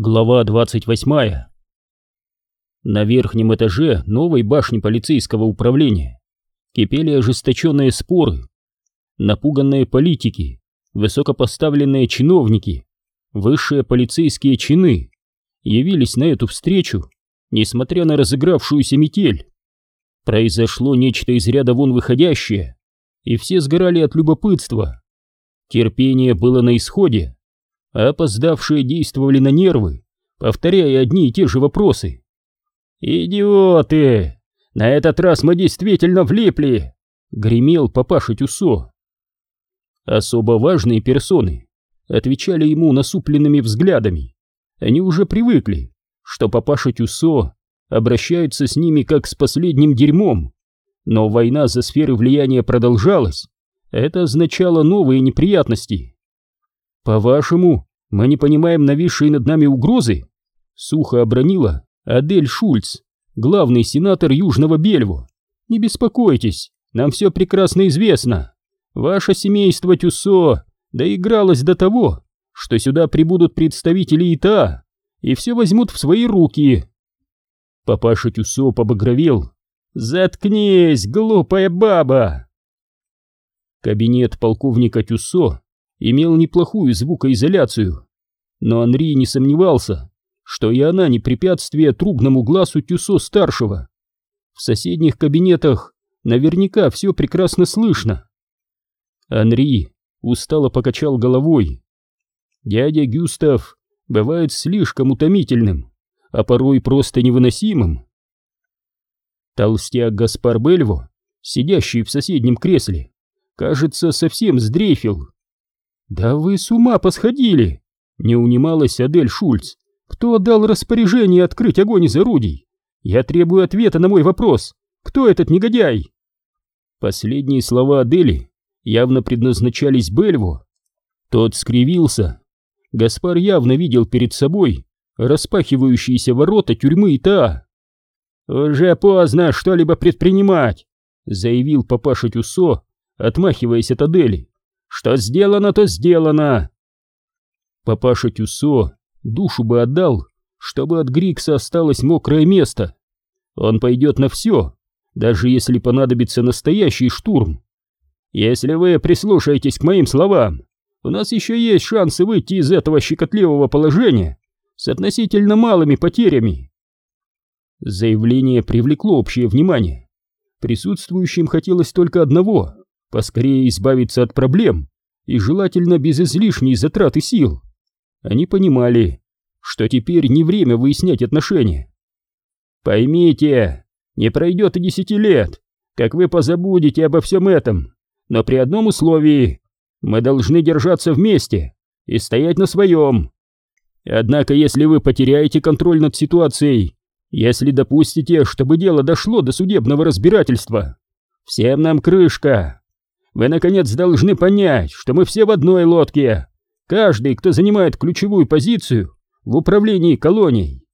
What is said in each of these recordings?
Глава 28. На верхнем этаже новой башни полицейского управления кипели ожесточенные споры. Напуганные политики, высокопоставленные чиновники, высшие полицейские чины явились на эту встречу, несмотря на разыгравшуюся метель. Произошло нечто из ряда вон выходящее, и все сгорали от любопытства. Терпение было на исходе опоздавшие действовали на нервы, повторяя одни и те же вопросы. «Идиоты! На этот раз мы действительно влипли!» — гремел папаша Тюсо. Особо важные персоны отвечали ему насупленными взглядами. Они уже привыкли, что папаша Тюсо обращается с ними как с последним дерьмом. Но война за сферы влияния продолжалась. Это означало новые неприятности. «По-вашему, мы не понимаем нависшие над нами угрозы?» Сухо обронила Адель Шульц, главный сенатор Южного Бельву. «Не беспокойтесь, нам все прекрасно известно. Ваше семейство Тюсо доигралось до того, что сюда прибудут представители ИТА и все возьмут в свои руки». Папаша Тюсо побагровел. «Заткнись, глупая баба!» Кабинет полковника Тюсо имел неплохую звукоизоляцию, но Анри не сомневался, что и она не препятствие трубному глазу Тюсо-старшего. В соседних кабинетах наверняка все прекрасно слышно. Анри устало покачал головой. Дядя Гюстав бывает слишком утомительным, а порой просто невыносимым. Толстяк Гаспар Бельво, сидящий в соседнем кресле, кажется, совсем сдрейфил. «Да вы с ума посходили!» — не унималась Адель Шульц. «Кто отдал распоряжение открыть огонь из орудий? Я требую ответа на мой вопрос. Кто этот негодяй?» Последние слова Адели явно предназначались Бельву. Тот скривился. Гаспар явно видел перед собой распахивающиеся ворота тюрьмы Итаа. «Уже поздно что-либо предпринимать», — заявил папаша Тюсо, отмахиваясь от Адели. Что сделано, то сделано. Папаша Тюсо душу бы отдал, чтобы от Грикса осталось мокрое место. Он пойдет на все, даже если понадобится настоящий штурм. Если вы прислушаетесь к моим словам, у нас еще есть шансы выйти из этого щекотливого положения с относительно малыми потерями. Заявление привлекло общее внимание. Присутствующим хотелось только одного поскорее избавиться от проблем и желательно без излишней затраты сил. Они понимали, что теперь не время выяснять отношения. Поймите, не пройдет и десяти лет, как вы позабудете обо всем этом, но при одном условии мы должны держаться вместе и стоять на своем. Однако, если вы потеряете контроль над ситуацией, если допустите, чтобы дело дошло до судебного разбирательства, всем нам крышка. Вы, наконец, должны понять, что мы все в одной лодке. Каждый, кто занимает ключевую позицию в управлении колонией.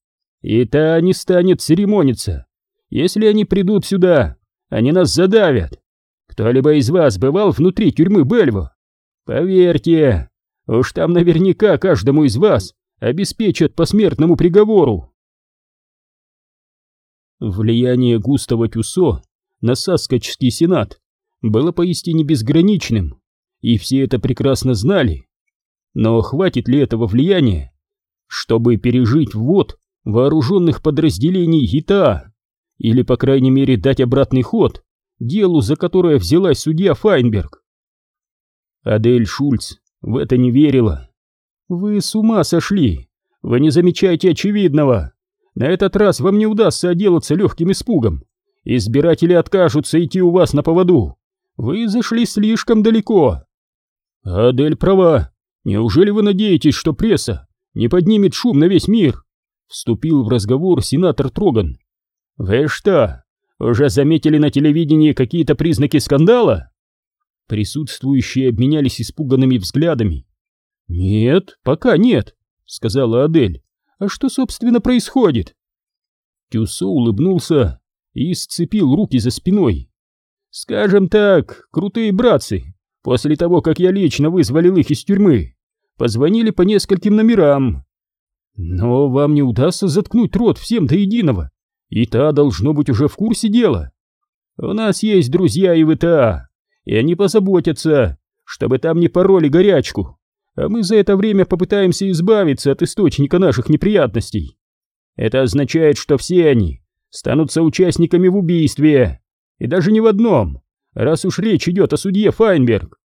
И та не станет церемониться. Если они придут сюда, они нас задавят. Кто-либо из вас бывал внутри тюрьмы Бельво? Поверьте, уж там наверняка каждому из вас обеспечат посмертному приговору. Влияние Густава Тюсо на Саскочский сенат было поистине безграничным, и все это прекрасно знали. Но хватит ли этого влияния, чтобы пережить ввод вооруженных подразделений ГИТА, или, по крайней мере, дать обратный ход делу, за которое взялась судья Файнберг? Адель Шульц в это не верила. «Вы с ума сошли! Вы не замечаете очевидного! На этот раз вам не удастся отделаться легким испугом. Избиратели откажутся идти у вас на поводу. Вы зашли слишком далеко. Адель права. Неужели вы надеетесь, что пресса не поднимет шум на весь мир? Вступил в разговор сенатор Троган. Вы что, уже заметили на телевидении какие-то признаки скандала? Присутствующие обменялись испуганными взглядами. «Нет, пока нет», — сказала Адель. «А что, собственно, происходит?» Тюсо улыбнулся и сцепил руки за спиной. Скажем так, крутые братцы, после того, как я лично вызволил их из тюрьмы, позвонили по нескольким номерам. Но вам не удастся заткнуть рот всем до единого, и та должно быть уже в курсе дела. У нас есть друзья и ВТА, и они позаботятся, чтобы там не пороли горячку, а мы за это время попытаемся избавиться от источника наших неприятностей. Это означает, что все они станут соучастниками в убийстве, и даже не в одном, раз уж речь идет о судье Файнберг.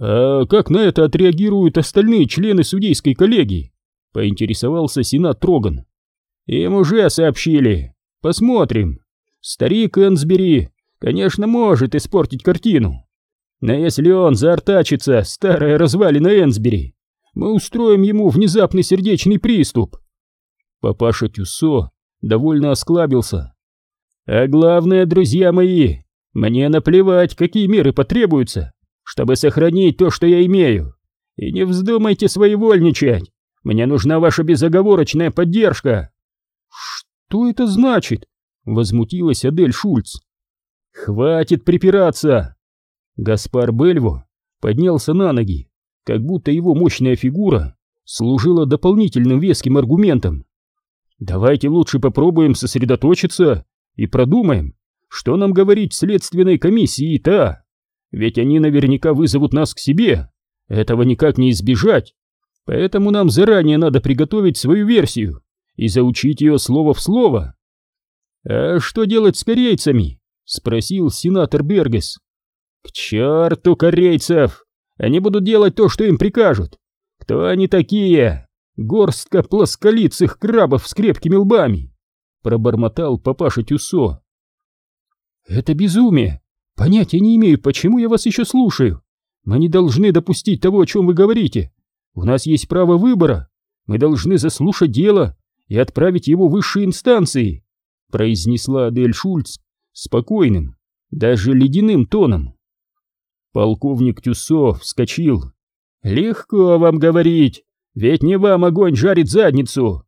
А как на это отреагируют остальные члены судейской коллегии? Поинтересовался Сенат Троган. Им уже сообщили. Посмотрим. Старик Энсбери, конечно, может испортить картину. Но если он заортачится, старая развалина Энсбери, мы устроим ему внезапный сердечный приступ. Папаша Тюссо довольно осклабился. А главное, друзья мои, мне наплевать, какие меры потребуются, чтобы сохранить то, что я имею. И не вздумайте своевольничать. Мне нужна ваша безоговорочная поддержка. Что это значит? Возмутилась Адель Шульц. Хватит припираться. Гаспар Бельво поднялся на ноги, как будто его мощная фигура служила дополнительным веским аргументом. Давайте лучше попробуем сосредоточиться и продумаем, что нам говорить следственной комиссии-то. Ведь они наверняка вызовут нас к себе. Этого никак не избежать. Поэтому нам заранее надо приготовить свою версию и заучить ее слово в слово. «А что делать с корейцами?» — спросил сенатор Бергес. «К черту корейцев! Они будут делать то, что им прикажут. Кто они такие? Горстка плосколицых крабов с крепкими лбами!» — пробормотал папаша Тюсо. «Это безумие! Понятия не имею, почему я вас еще слушаю. Мы не должны допустить того, о чем вы говорите. У нас есть право выбора. Мы должны заслушать дело и отправить его в высшие инстанции», — произнесла Адель Шульц спокойным, даже ледяным тоном. Полковник Тюсо вскочил. «Легко вам говорить, ведь не вам огонь жарит задницу!»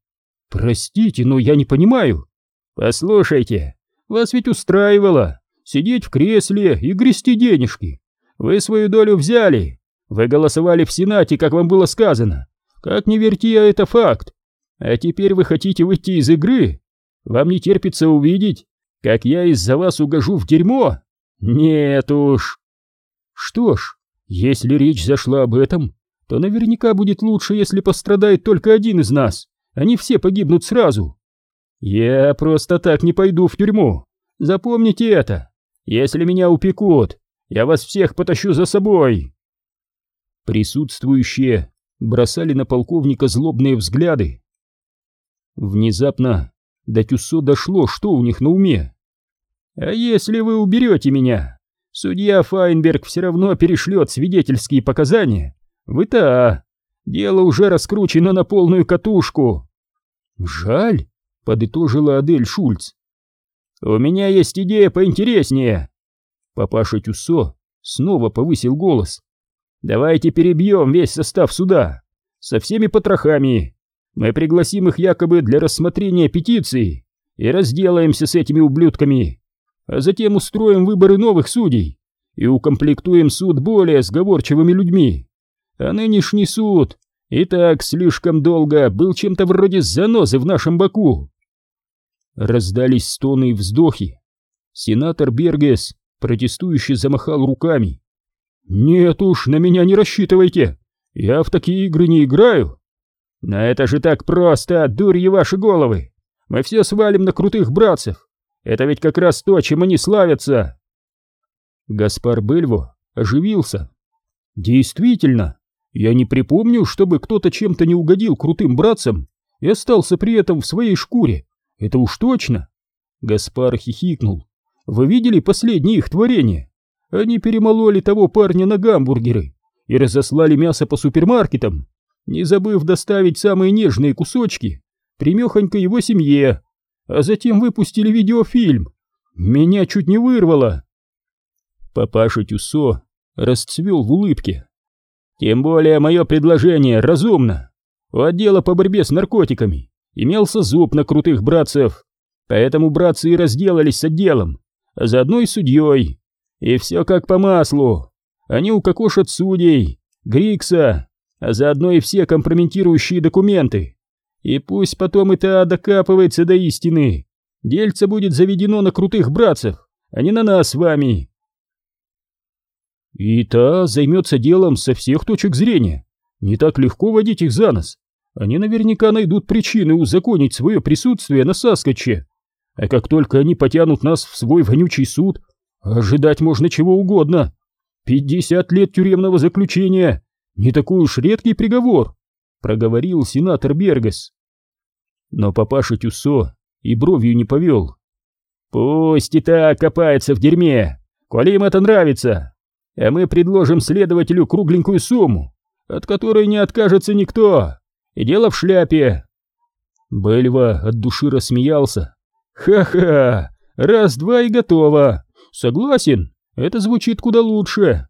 «Простите, но я не понимаю». «Послушайте, вас ведь устраивало сидеть в кресле и грести денежки. Вы свою долю взяли, вы голосовали в Сенате, как вам было сказано. Как не верти, а это факт. А теперь вы хотите выйти из игры? Вам не терпится увидеть, как я из-за вас угожу в дерьмо? Нет уж. Что ж, если речь зашла об этом, то наверняка будет лучше, если пострадает только один из нас, не все погибнут сразу. Я просто так не пойду в тюрьму. Запомните это. Если меня упекут, я вас всех потащу за собой. Присутствующие бросали на полковника злобные взгляды. Внезапно до Тюссо дошло, что у них на уме. «А если вы уберете меня, судья Файнберг все равно перешлет свидетельские показания. Вы-то, дело уже раскручено на полную катушку». «Жаль», — подытожила Адель Шульц. «У меня есть идея поинтереснее». Папаша Тюссо снова повысил голос. «Давайте перебьем весь состав суда, со всеми потрохами. Мы пригласим их якобы для рассмотрения петиции и разделаемся с этими ублюдками, а затем устроим выборы новых судей и укомплектуем суд более сговорчивыми людьми. А нынешний суд и так слишком долго был чем-то вроде занозы в нашем боку. Раздались стоны и вздохи. Сенатор Бергес протестующе замахал руками. «Нет уж, на меня не рассчитывайте! Я в такие игры не играю!» «Но это же так просто, дурьи ваши головы! Мы все свалим на крутых братцев! Это ведь как раз то, чем они славятся!» Гаспар Бельво оживился. «Действительно, я не припомню, чтобы кто-то чем-то не угодил крутым братцам и остался при этом в своей шкуре. Это уж точно!» Гаспар хихикнул. «Вы видели последнее их творение? Они перемололи того парня на гамбургеры и разослали мясо по супермаркетам, не забыв доставить самые нежные кусочки примехонько его семье, а затем выпустили видеофильм. Меня чуть не вырвало!» Папаша Тюсо расцвел в улыбке. «Тем более мое предложение разумно. У отдела по борьбе с наркотиками имелся зуб на крутых братцев, поэтому братцы и разделались с отделом, а заодно и судьей. И все как по маслу. Они укокошат судей, Грикса, а заодно и все компрометирующие документы. И пусть потом та докапывается до истины. Дельце будет заведено на крутых братцев, а не на нас с вами. И та займется делом со всех точек зрения. Не так легко водить их за нос. Они наверняка найдут причины узаконить свое присутствие на Саскоче. А как только они потянут нас в свой вонючий суд, ожидать можно чего угодно. Пятьдесят лет тюремного заключения — не такой уж редкий приговор, — проговорил сенатор Бергас. Но папаша Тюссо и бровью не повел. «Пусть и так копается в дерьме, коли им это нравится, а мы предложим следователю кругленькую сумму, от которой не откажется никто, и дело в шляпе». Бельва от души рассмеялся. «Ха-ха! Раз-два и готово! Согласен, это звучит куда лучше!»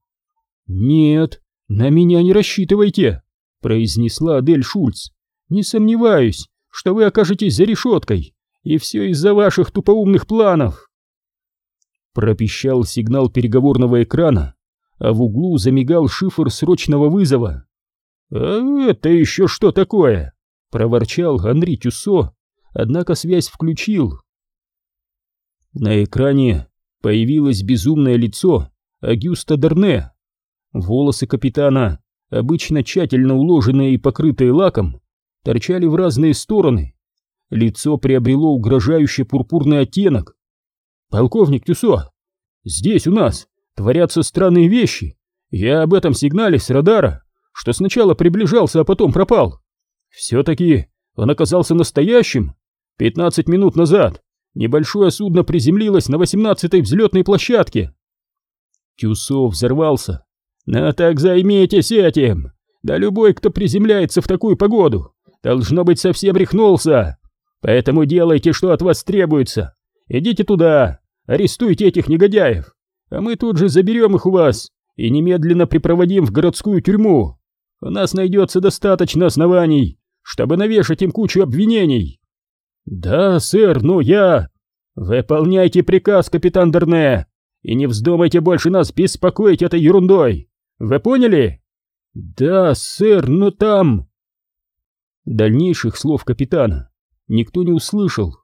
«Нет, на меня не рассчитывайте!» произнесла Адель Шульц. «Не сомневаюсь, что вы окажетесь за решеткой, и все из-за ваших тупоумных планов!» Пропищал сигнал переговорного экрана, а в углу замигал шифр срочного вызова. «А это еще что такое?» — проворчал Анри Тюссо, однако связь включил. На экране появилось безумное лицо Агюста Дерне. Волосы капитана, обычно тщательно уложенные и покрытые лаком, торчали в разные стороны. Лицо приобрело угрожающий пурпурный оттенок. «Полковник Тюсо, здесь у нас творятся странные вещи. Я об этом сигнале с радара, что сначала приближался, а потом пропал. Все-таки он оказался настоящим. Пятнадцать минут назад небольшое судно приземлилось на восемнадцатой взлетной площадке. Тюсо взорвался. «Ну так займитесь этим! Да любой, кто приземляется в такую погоду, должно быть совсем рехнулся! Поэтому делайте, что от вас требуется! Идите туда, арестуйте этих негодяев, а мы тут же заберем их у вас и немедленно припроводим в городскую тюрьму! У нас найдется достаточно оснований, чтобы навешать им кучу обвинений!» «Да, сэр, но я...» «Выполняйте приказ, капитан Дерне, и не вздумайте больше нас беспокоить этой ерундой! Вы поняли?» «Да, сэр, но там...» Дальнейших слов капитана никто не услышал,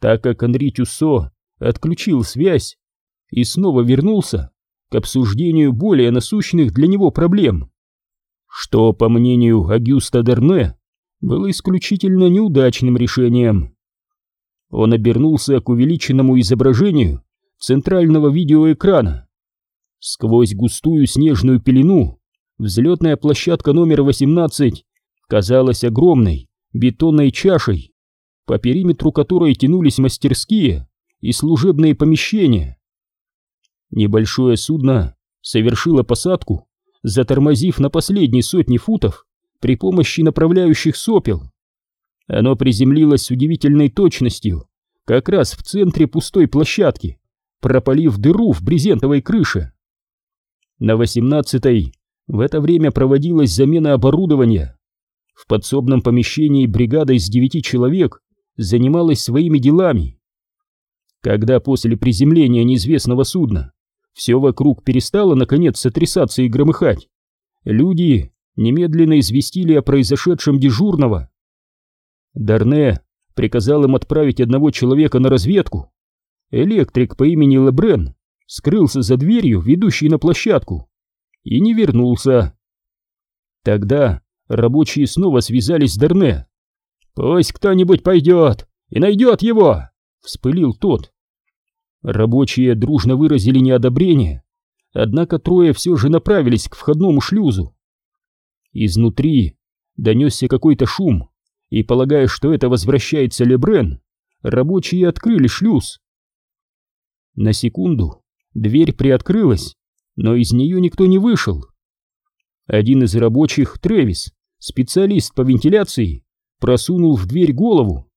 так как Анри Тюссо отключил связь и снова вернулся к обсуждению более насущных для него проблем, что, по мнению Агюста Дерне, было исключительно неудачным решением. Он обернулся к увеличенному изображению центрального видеоэкрана. Сквозь густую снежную пелену взлетная площадка номер 18 казалась огромной бетонной чашей, по периметру которой тянулись мастерские и служебные помещения. Небольшое судно совершило посадку, затормозив на последней сотне футов при помощи направляющих сопел. Оно приземлилось с удивительной точностью, как раз в центре пустой площадки, пропалив дыру в брезентовой крыше. На 18-й в это время проводилась замена оборудования. В подсобном помещении бригада из девяти человек занималась своими делами. Когда после приземления неизвестного судна все вокруг перестало наконец сотрясаться и громыхать, люди немедленно известили о произошедшем дежурного. Дарне приказал им отправить одного человека на разведку. Электрик по имени Лебрен скрылся за дверью, ведущей на площадку, и не вернулся. Тогда рабочие снова связались с Дерне. «Пусть кто-нибудь пойдет и найдет его!» — вспылил тот. Рабочие дружно выразили неодобрение, однако трое все же направились к входному шлюзу. Изнутри донесся какой-то шум, и, полагая, что это возвращается Лебрен, рабочие открыли шлюз. На секунду Дверь приоткрылась, но из нее никто не вышел. Один из рабочих, Трэвис, специалист по вентиляции, просунул в дверь голову.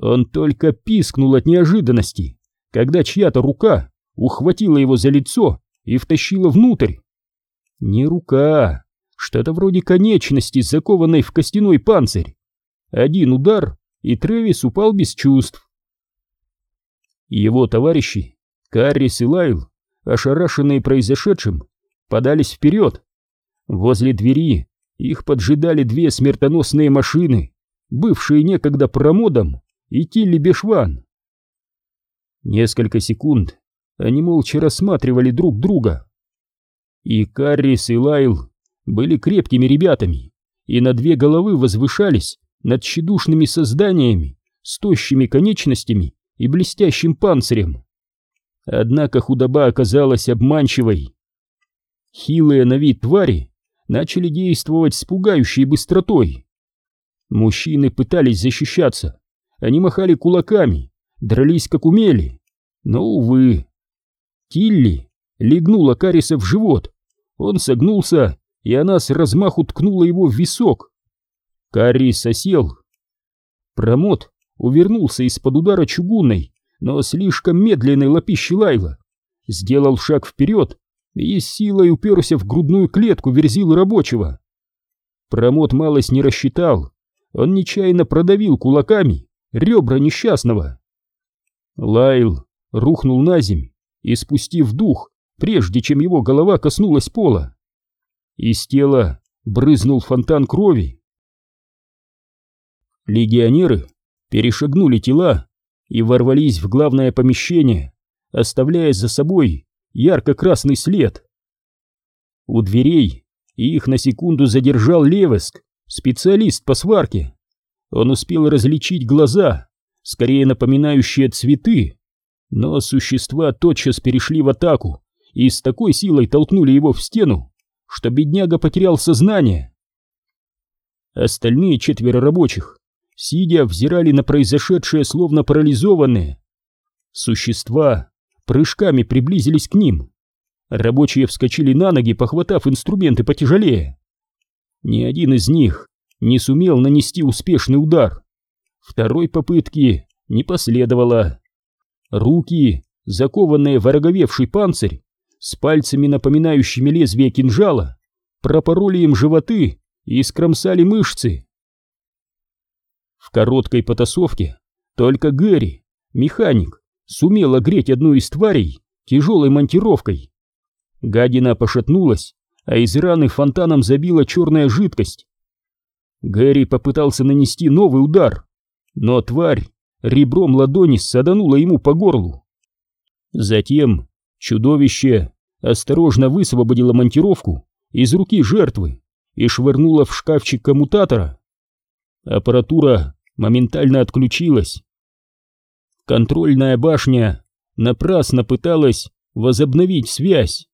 Он только пискнул от неожиданности, когда чья-то рука ухватила его за лицо и втащила внутрь. Не рука, что-то вроде конечности, закованной в костяной панцирь. Один удар, и Трэвис упал без чувств. Его товарищи Каррис и Лайл, ошарашенные произошедшим, подались вперед. Возле двери их поджидали две смертоносные машины, бывшие некогда промодом и Тилли Бешван. Несколько секунд они молча рассматривали друг друга. И Каррис, и Лайл были крепкими ребятами, и на две головы возвышались над тщедушными созданиями с тощими конечностями и блестящим панцирем. Однако худоба оказалась обманчивой. Хилые на вид твари начали действовать с пугающей быстротой. Мужчины пытались защищаться, они махали кулаками, дрались как умели, но, увы. Килли легнула Кариса в живот, он согнулся, и она с размаху ткнула его в висок. Карис осел. Промот увернулся из-под удара чугунной, но слишком медленной лопищи Лайла, сделал шаг вперед и с силой уперся в грудную клетку верзил рабочего. Промот малость не рассчитал, он нечаянно продавил кулаками ребра несчастного. Лайл рухнул на земь и, спустив дух, прежде чем его голова коснулась пола, из тела брызнул фонтан крови. Легионеры перешагнули тела и ворвались в главное помещение, оставляя за собой ярко-красный след. У дверей их на секунду задержал Левеск, специалист по сварке. Он успел различить глаза, скорее напоминающие цветы, но существа тотчас перешли в атаку и с такой силой толкнули его в стену, что бедняга потерял сознание. Остальные четверо рабочих сидя, взирали на произошедшее словно парализованные. Существа прыжками приблизились к ним. Рабочие вскочили на ноги, похватав инструменты потяжелее. Ни один из них не сумел нанести успешный удар. Второй попытки не последовало. Руки, закованные в ороговевший панцирь, с пальцами, напоминающими лезвие кинжала, пропороли им животы и скромсали мышцы. В короткой потасовке только Гэри, механик, сумел огреть одну из тварей тяжелой монтировкой. Гадина пошатнулась, а из раны фонтаном забила черная жидкость. Гэри попытался нанести новый удар, но тварь ребром ладони саданула ему по горлу. Затем чудовище осторожно высвободило монтировку из руки жертвы и швырнуло в шкафчик коммутатора. Аппаратура моментально отключилась. Контрольная башня напрасно пыталась возобновить связь.